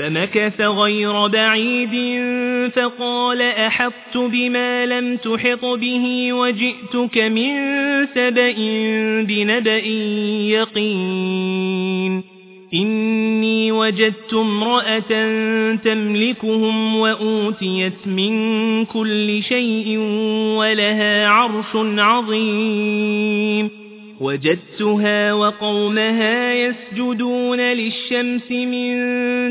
فمكث غير بعيد فقال أحطت بما لم تحط به وجئتك من سبأ بنبأ يقين. إني وجدت امرأة تملكهم وأوتيت من كل شيء ولها عرش عظيم. وجدتها وقومها يسجدون للشمس من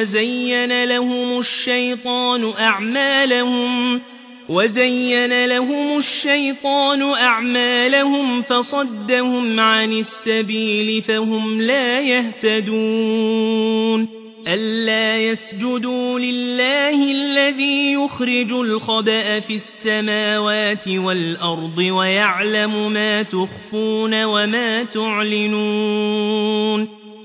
وزين لهم الشيطان أعمالهم وزين لهم الشيطان أعمالهم فصدهم عن السبيل فهم لا يهتدون. ألا يسجدوا لله الذي يخرج الخبأ في السماوات والأرض ويعلم ما تخفون وما تعلنون.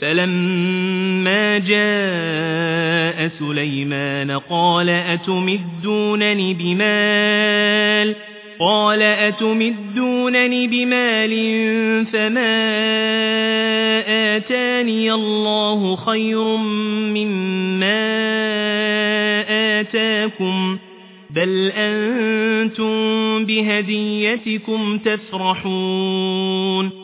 فلما جاء سليمان قال أتمدونني بمال؟ قال أتمدونني بمال فما آتاني الله خير مما آتاكم بل أنتم بهديتكم تفرحون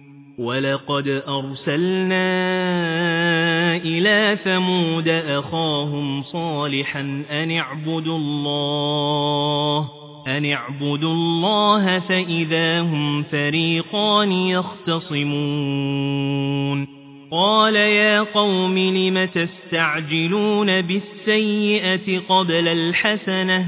ولقد أرسلنا إلى ثمود أخاهم صالحا أن اعبدوا الله أن اعبدوا الله فإذا هم فريقان يختصمون قال يا قوم لم تستعجلون بالسيئة قبل الحسنة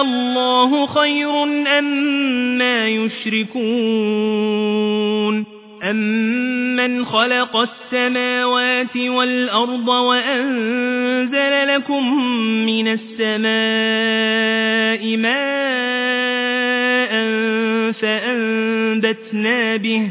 الله خير أما يشركون أمن خلق السماوات والأرض وأنزل لكم من السماء ماء فأنبتنا به